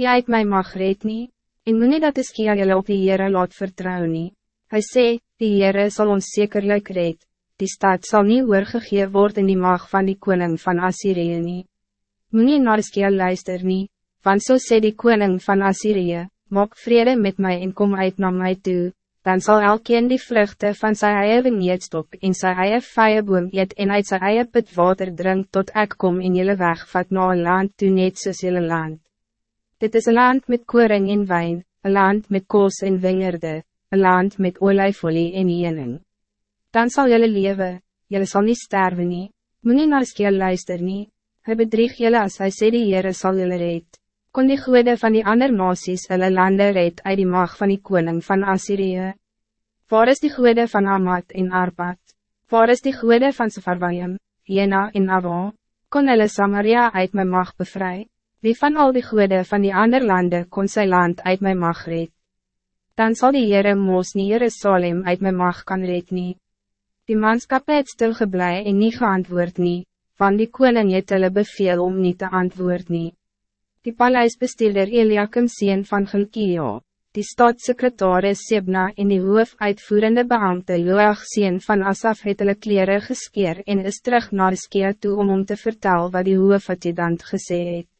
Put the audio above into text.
Jy het my mag red nie, en moet nie dat Iskia jylle op die Heere laat vertrou nie. Hy sê, die Heere sal ons zekerlijk red, die stad zal niet oorgegee word in die mag van die koning van Assyrië nie. Moet nie naar Iskia luister nie, want so sê die koning van Assyrië, maak vrede met mij en kom uit naar mij toe, dan zal elkeen die vluchten van sy eie vineet stop en sy eie vijeboom eet en uit sy eie put water drink tot ek kom en jylle wegvat na een land toe net soos jylle land. Dit is een land met koring en wijn, een land met koos en wingerde, een land met olijfolie en jening. Dan zal jylle lewe, jylle sal niet sterven nie, moet nie naar skeel luister nie, hy bedrieg jylle as hy sê die Heere sal jylle red kon die goede van die ander nasies hulle lande red uit die mag van die koning van Assyrië? Waar is die goede van Hamad en Arpad? Waar is die goede van Sefarwayim, Jena en Ava? Kon hulle Samaria uit mijn mag bevry? Wie van al die goede van die ander landen kon sy land uit mijn mag red? Dan zal die Heere Moos nie Jerusalem uit mijn mag kan red nie. Die manskap het stilgeblij en nie geantwoord nie, van die koning het hulle beveel om niet te antwoord nie. Die paleisbestuurder Eliakim sien van Gilkio, die staatssecretaris Sebna en die hoofuitvoerende beambte Joach sien van Asaf het hulle kleren geskeer en is terug naar Skia toe om om te vertellen wat die hoofadjudant gesê het.